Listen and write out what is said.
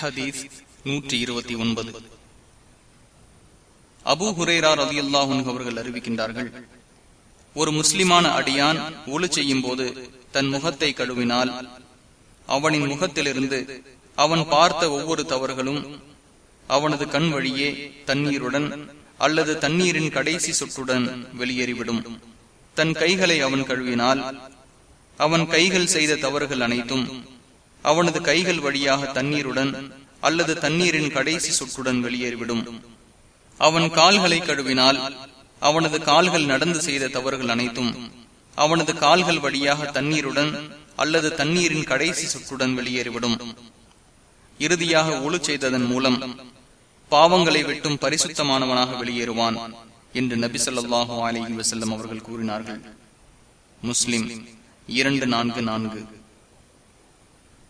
ஹதீஸ் நூற்றி இருபத்தி ஒன்பது. அபு ஹுரேரா ரவி அவர்கள் அறிவிக்கின்றார்கள் ஒரு முஸ்லிமான அடியான் ஒளி செய்யும் போது தன் முகத்தை கழுவினால் அவனின் முகத்திலிருந்து அவன் பார்த்த ஒவ்வொரு தவறுகளும் அவனது கண் வழியே தண்ணீருடன் அல்லது தண்ணீரின் கடைசி சொட்டுடன் வெளியேறிவிடும். தன் கைகளை அவன் கழுவினால் அவன் கைகள் செய்த தவறுகள் அனைத்தும் அவனது கைகள் வழியாக தண்ணீருடன் அல்லது தண்ணீரின் கடைசி சொட்டுடன் வெளியேறிவிடும். அவன் கால்களை கழுவினால் அவனது கால்கள் நடந்து செய்த தவறுகள் அனைத்தும் அவனது கால்கள் வழியாக தண்ணீருடன் அல்லது தண்ணீரின் கடைசி சொட்டுடன் வெளியேறிவிடும். இறுதியாக ஒழு செய்ததன் மூலம் பாவங்களை விட்டும் பரிசுத்தமானவனாக வெளியேறுவான் என்று நபி சொல்லாஹு அலி வசல்லம் அவர்கள் கூறினார்கள். முஸ்லிம் இரண்டு நான்கு நான்கு.